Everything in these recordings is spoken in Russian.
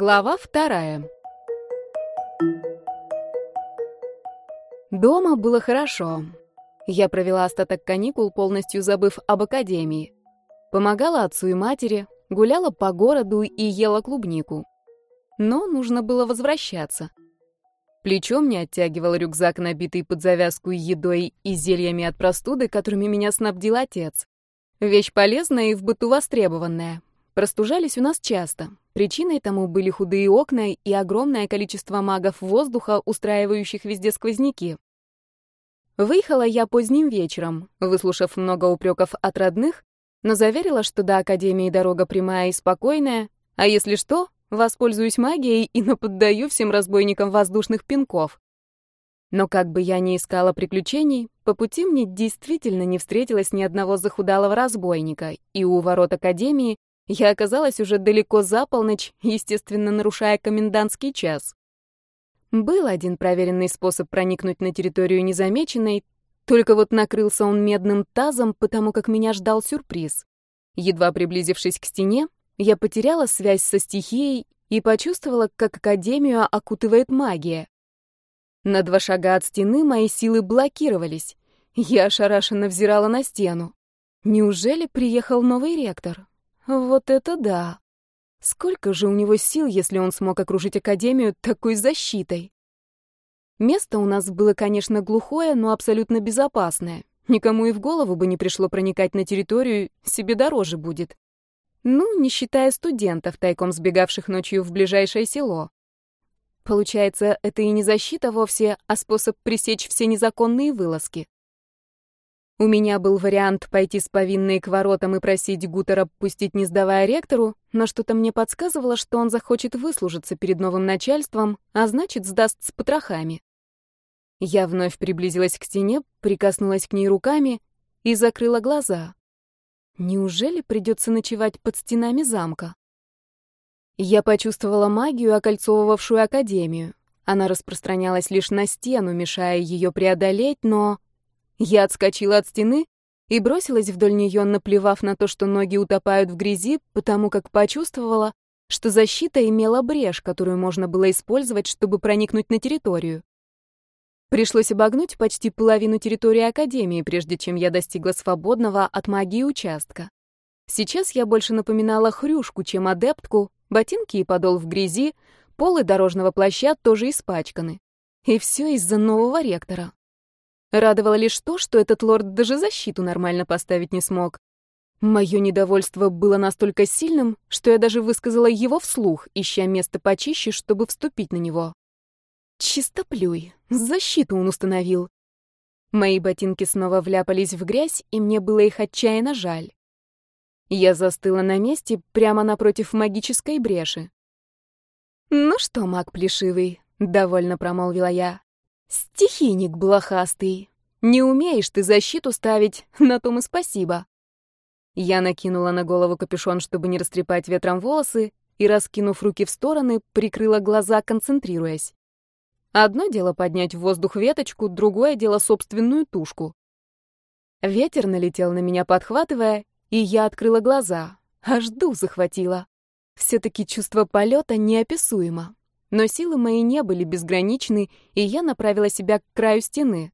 Глава вторая. Дома было хорошо. Я провела остаток каникул, полностью забыв об академии. Помогала отцу и матери, гуляла по городу и ела клубнику. Но нужно было возвращаться. Плечом не оттягивал рюкзак, набитый под завязку едой и зельями от простуды, которыми меня снабдил отец. Вещь полезная и в быту востребованная. Простужались у нас часто. Причиной тому были худые окна и огромное количество магов воздуха, устраивающих везде сквозняки. Выехала я поздним вечером, выслушав много упреков от родных, но заверила, что до Академии дорога прямая и спокойная, а если что, воспользуюсь магией и наподдаю всем разбойникам воздушных пинков. Но как бы я ни искала приключений, по пути мне действительно не встретилось ни одного захудалого разбойника, и у ворот Академии я оказалась уже далеко за полночь, естественно, нарушая комендантский час. Был один проверенный способ проникнуть на территорию незамеченной, только вот накрылся он медным тазом, потому как меня ждал сюрприз. Едва приблизившись к стене, я потеряла связь со стихией и почувствовала, как Академию окутывает магия. На два шага от стены мои силы блокировались. Я ошарашенно взирала на стену. Неужели приехал новый ректор? Вот это да! Сколько же у него сил, если он смог окружить Академию такой защитой? Место у нас было, конечно, глухое, но абсолютно безопасное. Никому и в голову бы не пришло проникать на территорию, себе дороже будет. Ну, не считая студентов, тайком сбегавших ночью в ближайшее село. Получается, это и не защита вовсе, а способ пресечь все незаконные вылазки. У меня был вариант пойти с повинной к воротам и просить Гутера пустить, не сдавая ректору, но что-то мне подсказывало, что он захочет выслужиться перед новым начальством, а значит, сдаст с потрохами. Я вновь приблизилась к стене, прикоснулась к ней руками и закрыла глаза. Неужели придется ночевать под стенами замка? Я почувствовала магию, окольцовывавшую Академию. Она распространялась лишь на стену, мешая ее преодолеть, но... Я отскочила от стены и бросилась вдоль нее, наплевав на то, что ноги утопают в грязи, потому как почувствовала, что защита имела брешь, которую можно было использовать, чтобы проникнуть на территорию. Пришлось обогнуть почти половину территории Академии, прежде чем я достигла свободного от магии участка. Сейчас я больше напоминала хрюшку, чем адептку, ботинки и подол в грязи, полы дорожного плаща тоже испачканы. И все из-за нового ректора. Радовало лишь то, что этот лорд даже защиту нормально поставить не смог. Мое недовольство было настолько сильным, что я даже высказала его вслух, ища место почище, чтобы вступить на него. Чистоплюй. Защиту он установил. Мои ботинки снова вляпались в грязь, и мне было их отчаянно жаль. Я застыла на месте прямо напротив магической бреши. «Ну что, маг плешивый», — довольно промолвила я, — «стихийник блохастый. Не умеешь ты защиту ставить, на том и спасибо». Я накинула на голову капюшон, чтобы не растрепать ветром волосы, и, раскинув руки в стороны, прикрыла глаза, концентрируясь. Одно дело поднять в воздух веточку, другое дело собственную тушку. Ветер налетел на меня, подхватывая, и я открыла глаза. Аж дух захватило. Все-таки чувство полета неописуемо. Но силы мои не были безграничны, и я направила себя к краю стены.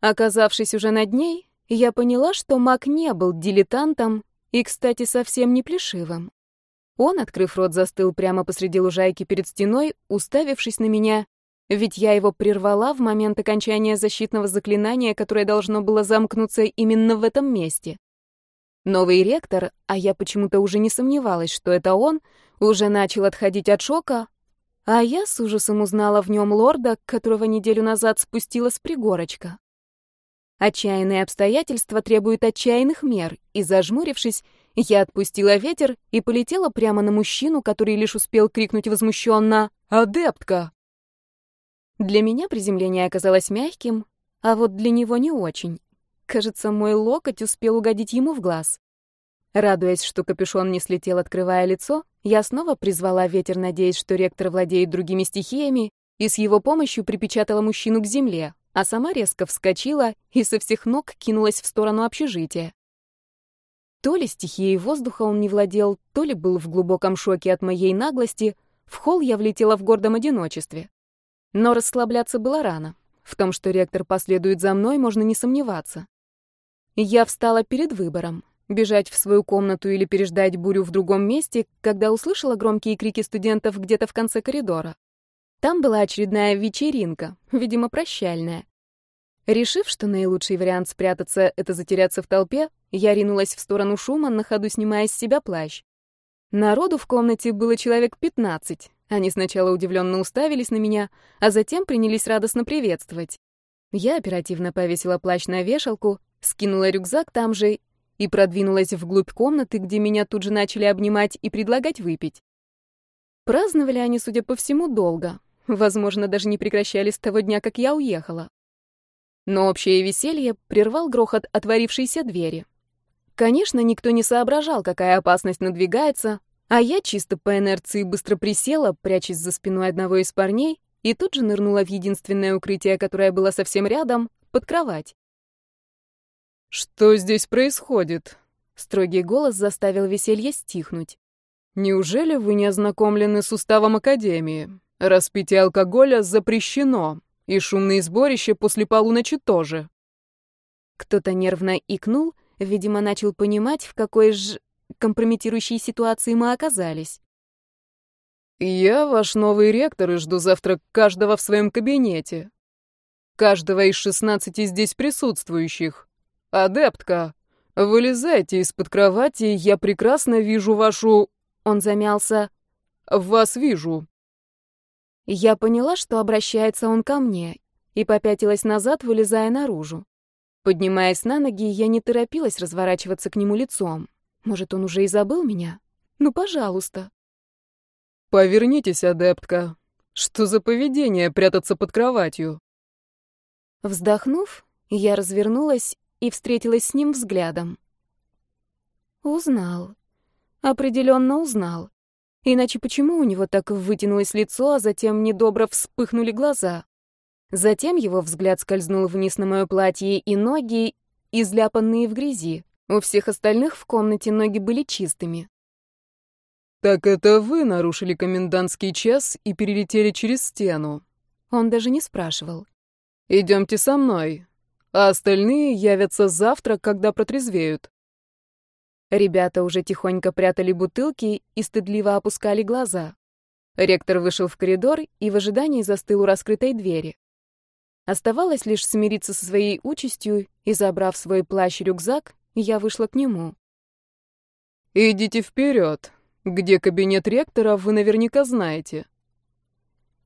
Оказавшись уже над ней, я поняла, что маг не был дилетантом и, кстати, совсем не плешивым. Он, открыв рот, застыл прямо посреди лужайки перед стеной, уставившись на меня, ведь я его прервала в момент окончания защитного заклинания, которое должно было замкнуться именно в этом месте. Новый ректор, а я почему-то уже не сомневалась, что это он, уже начал отходить от шока, а я с ужасом узнала в нем лорда, которого неделю назад спустила с пригорочка. Отчаянные обстоятельства требуют отчаянных мер, и, зажмурившись, я отпустила ветер и полетела прямо на мужчину, который лишь успел крикнуть возмущенно «Адептка!». Для меня приземление оказалось мягким, а вот для него не очень. Кажется, мой локоть успел угодить ему в глаз. Радуясь, что капюшон не слетел, открывая лицо, я снова призвала ветер, надеясь, что ректор владеет другими стихиями, и с его помощью припечатала мужчину к земле, а сама резко вскочила и со всех ног кинулась в сторону общежития. То ли стихией воздуха он не владел, то ли был в глубоком шоке от моей наглости, в холл я влетела в гордом одиночестве. Но расслабляться было рано. В том, что ректор последует за мной, можно не сомневаться. Я встала перед выбором — бежать в свою комнату или переждать бурю в другом месте, когда услышала громкие крики студентов где-то в конце коридора. Там была очередная вечеринка, видимо, прощальная. Решив, что наилучший вариант спрятаться — это затеряться в толпе, я ринулась в сторону шума, на ходу снимая с себя плащ. Народу в комнате было человек пятнадцать. Они сначала удивленно уставились на меня, а затем принялись радостно приветствовать. Я оперативно повесила плащ на вешалку, скинула рюкзак там же и продвинулась вглубь комнаты, где меня тут же начали обнимать и предлагать выпить. Праздновали они, судя по всему, долго. Возможно, даже не прекращали с того дня, как я уехала. Но общее веселье прервал грохот отворившейся двери. Конечно, никто не соображал, какая опасность надвигается, а я чисто по инерции быстро присела, прячась за спиной одного из парней, и тут же нырнула в единственное укрытие, которое было совсем рядом, под кровать. «Что здесь происходит?» Строгий голос заставил веселье стихнуть. «Неужели вы не ознакомлены с уставом Академии? Распитие алкоголя запрещено. И шумные сборища после полуночи тоже. Кто-то нервно икнул, видимо, начал понимать, в какой же компрометирующей ситуации мы оказались. «Я ваш новый ректор и жду завтра каждого в своем кабинете. Каждого из шестнадцати здесь присутствующих. Адептка, вылезайте из-под кровати, я прекрасно вижу вашу...» Он замялся. «Вас вижу. Я поняла, что обращается он ко мне, и попятилась назад, вылезая наружу. Поднимаясь на ноги, я не торопилась разворачиваться к нему лицом. Может, он уже и забыл меня? Ну, пожалуйста. Повернитесь, адептка. Что за поведение прятаться под кроватью? Вздохнув, я развернулась и встретилась с ним взглядом. Узнал. Определенно узнал. Иначе почему у него так вытянулось лицо, а затем недобро вспыхнули глаза? Затем его взгляд скользнул вниз на мое платье и ноги, изляпанные в грязи. У всех остальных в комнате ноги были чистыми. «Так это вы нарушили комендантский час и перелетели через стену?» Он даже не спрашивал. «Идемте со мной, а остальные явятся завтра, когда протрезвеют». Ребята уже тихонько прятали бутылки и стыдливо опускали глаза. Ректор вышел в коридор и в ожидании застыл у раскрытой двери. Оставалось лишь смириться со своей участью, и, забрав свой плащ и рюкзак, я вышла к нему. «Идите вперед. Где кабинет ректора, вы наверняка знаете».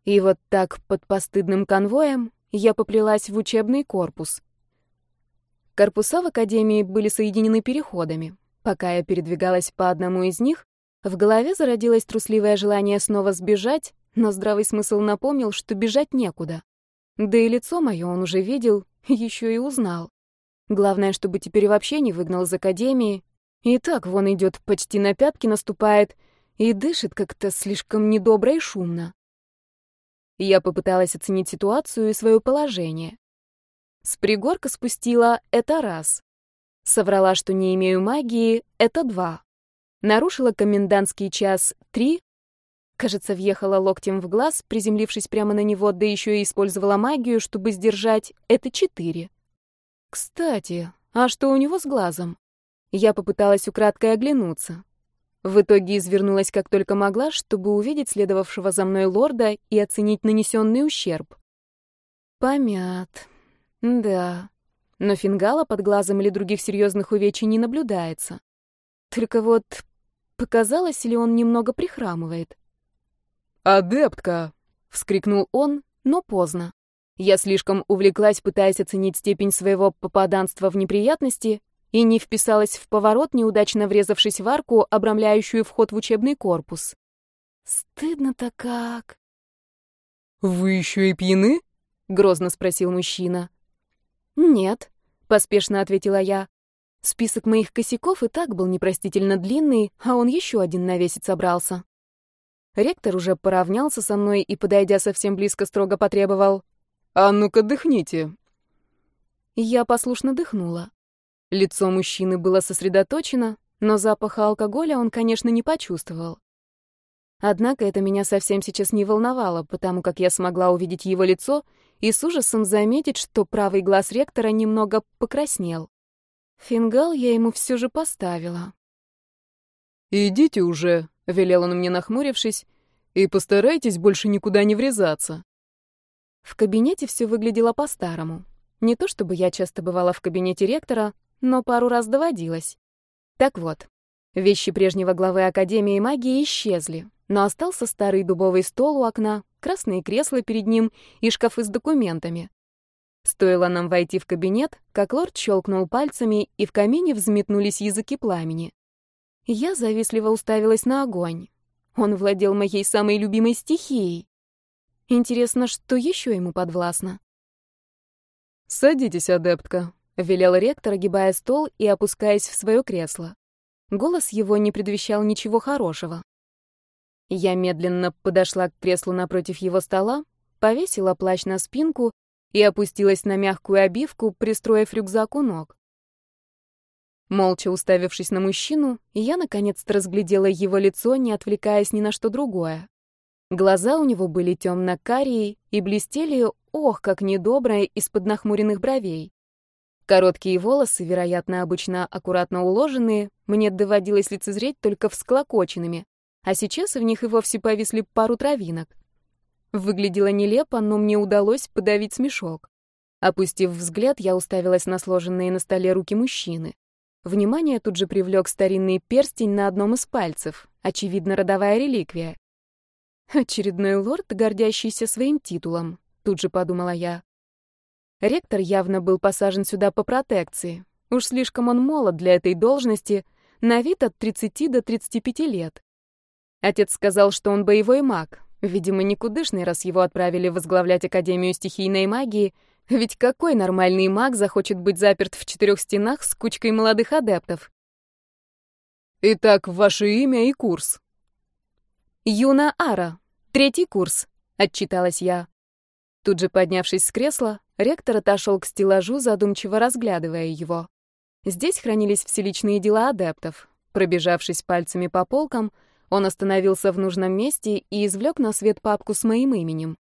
И вот так, под постыдным конвоем, я поплелась в учебный корпус. Корпуса в академии были соединены переходами. Пока я передвигалась по одному из них, в голове зародилось трусливое желание снова сбежать, но здравый смысл напомнил, что бежать некуда. Да и лицо мое он уже видел, еще и узнал. Главное, чтобы теперь вообще не выгнал из академии. И так вон идет, почти на пятки наступает и дышит как-то слишком недобро и шумно. Я попыталась оценить ситуацию и свое положение. С пригорка спустила это раз. Соврала, что не имею магии — это два. Нарушила комендантский час — три. Кажется, въехала локтем в глаз, приземлившись прямо на него, да еще и использовала магию, чтобы сдержать — это четыре. Кстати, а что у него с глазом? Я попыталась украдкой оглянуться. В итоге извернулась как только могла, чтобы увидеть следовавшего за мной лорда и оценить нанесенный ущерб. Помят. Да но фингала под глазом или других серьезных увечий не наблюдается. Только вот показалось ли он немного прихрамывает. «Адептка!» — вскрикнул он, но поздно. Я слишком увлеклась, пытаясь оценить степень своего попаданства в неприятности, и не вписалась в поворот, неудачно врезавшись в арку, обрамляющую вход в учебный корпус. Стыдно-то как. «Вы еще и пьяны?» — грозно спросил мужчина. «Нет», — поспешно ответила я. Список моих косяков и так был непростительно длинный, а он еще один навесить собрался. Ректор уже поравнялся со мной и, подойдя совсем близко, строго потребовал. «А ну-ка, дыхните». Я послушно дыхнула. Лицо мужчины было сосредоточено, но запаха алкоголя он, конечно, не почувствовал. Однако это меня совсем сейчас не волновало, потому как я смогла увидеть его лицо и с ужасом заметить, что правый глаз ректора немного покраснел. Фингал я ему все же поставила. «Идите уже», — велел он мне, нахмурившись, «и постарайтесь больше никуда не врезаться». В кабинете все выглядело по-старому. Не то чтобы я часто бывала в кабинете ректора, но пару раз доводилось. Так вот, вещи прежнего главы Академии магии исчезли, но остался старый дубовый стол у окна, красные кресла перед ним и шкафы с документами. Стоило нам войти в кабинет, как лорд щелкнул пальцами, и в камине взметнулись языки пламени. Я завистливо уставилась на огонь. Он владел моей самой любимой стихией. Интересно, что еще ему подвластно? «Садитесь, адептка», — велел ректор, огибая стол и опускаясь в свое кресло. Голос его не предвещал ничего хорошего. Я медленно подошла к креслу напротив его стола, повесила плащ на спинку и опустилась на мягкую обивку, пристроив рюкзак у ног. Молча уставившись на мужчину, я наконец-то разглядела его лицо, не отвлекаясь ни на что другое. Глаза у него были темно-карие и блестели, ох, как недоброе, из-под нахмуренных бровей. Короткие волосы, вероятно, обычно аккуратно уложенные, мне доводилось лицезреть только всклокоченными, а сейчас в них и вовсе повисли пару травинок. Выглядело нелепо, но мне удалось подавить смешок. Опустив взгляд, я уставилась на сложенные на столе руки мужчины. Внимание тут же привлек старинный перстень на одном из пальцев, очевидно, родовая реликвия. Очередной лорд, гордящийся своим титулом, тут же подумала я. Ректор явно был посажен сюда по протекции. Уж слишком он молод для этой должности, на вид от 30 до 35 лет. Отец сказал, что он боевой маг. Видимо, никудышный, раз его отправили возглавлять Академию стихийной магии, ведь какой нормальный маг захочет быть заперт в четырех стенах с кучкой молодых адептов? Итак, ваше имя и курс. «Юна Ара, третий курс», — отчиталась я. Тут же поднявшись с кресла, ректор отошел к стеллажу, задумчиво разглядывая его. Здесь хранились все личные дела адептов. Пробежавшись пальцами по полкам, он остановился в нужном месте и извлек на свет папку с моим именем.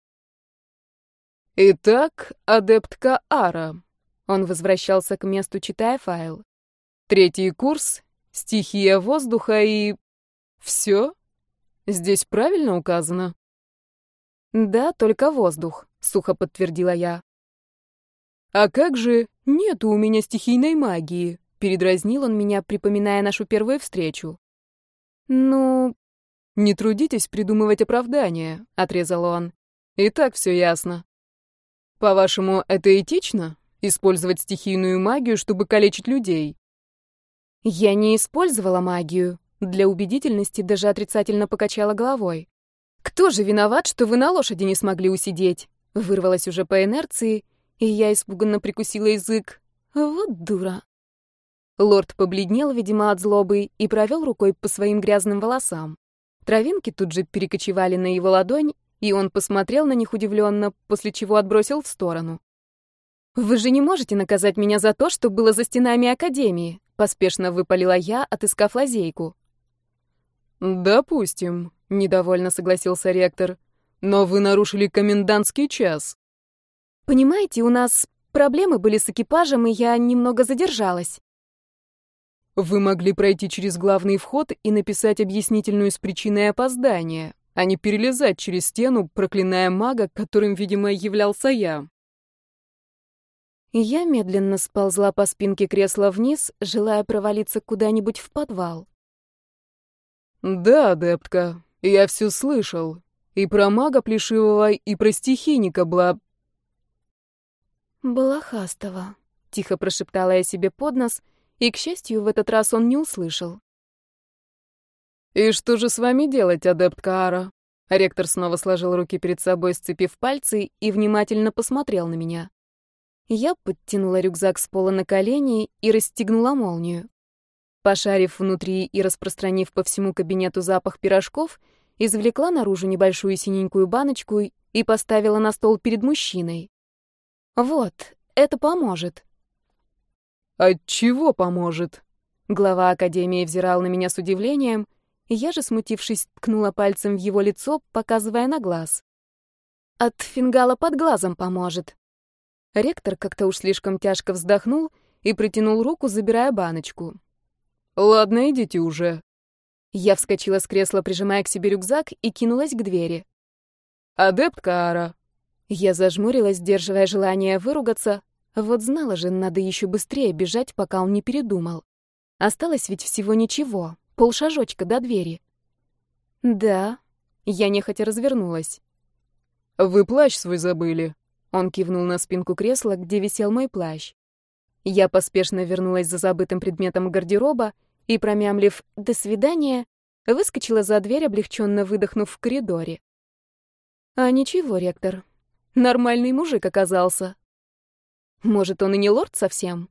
«Итак, адептка Ара». Он возвращался к месту, читая файл. «Третий курс, стихия воздуха и... все?» Здесь правильно указано? Да, только воздух, сухо подтвердила я. А как же нету у меня стихийной магии? Передразнил он меня, припоминая нашу первую встречу. Ну, не трудитесь придумывать оправдания, отрезал он. И так все ясно. По-вашему, это этично использовать стихийную магию, чтобы калечить людей? Я не использовала магию, для убедительности даже отрицательно покачала головой. «Кто же виноват, что вы на лошади не смогли усидеть?» Вырвалась уже по инерции, и я испуганно прикусила язык. Вот дура. Лорд побледнел, видимо, от злобы, и провел рукой по своим грязным волосам. Травинки тут же перекочевали на его ладонь, и он посмотрел на них удивленно, после чего отбросил в сторону. «Вы же не можете наказать меня за то, что было за стенами Академии», — поспешно выпалила я, отыскав лазейку. «Допустим», — недовольно согласился ректор. «Но вы нарушили комендантский час». «Понимаете, у нас проблемы были с экипажем, и я немного задержалась». «Вы могли пройти через главный вход и написать объяснительную с причиной опоздания, а не перелезать через стену, проклиная мага, которым, видимо, являлся я». Я медленно сползла по спинке кресла вниз, желая провалиться куда-нибудь в подвал. «Да, адептка, я все слышал. И про мага плешивого, и про стихийника бла...» «Балахастова», — тихо прошептала я себе под нос, и, к счастью, в этот раз он не услышал. «И что же с вами делать, адептка Ара?» Ректор снова сложил руки перед собой, сцепив пальцы, и внимательно посмотрел на меня. Я подтянула рюкзак с пола на колени и расстегнула молнию. Пошарив внутри и распространив по всему кабинету запах пирожков, извлекла наружу небольшую синенькую баночку и поставила на стол перед мужчиной. «Вот, это поможет». «От чего поможет?» Глава Академии взирал на меня с удивлением, и я же, смутившись, ткнула пальцем в его лицо, показывая на глаз. От фингала под глазом поможет. Ректор как-то уж слишком тяжко вздохнул и протянул руку, забирая баночку. «Ладно, идите уже». Я вскочила с кресла, прижимая к себе рюкзак, и кинулась к двери. «Адепт Каара». Я зажмурилась, сдерживая желание выругаться. Вот знала же, надо еще быстрее бежать, пока он не передумал. Осталось ведь всего ничего, полшажочка до двери. «Да». Я нехотя развернулась. «Вы плащ свой забыли». Он кивнул на спинку кресла, где висел мой плащ. Я поспешно вернулась за забытым предметом гардероба и, промямлив «до свидания», выскочила за дверь, облегченно выдохнув в коридоре. А ничего, ректор, нормальный мужик оказался. Может, он и не лорд совсем?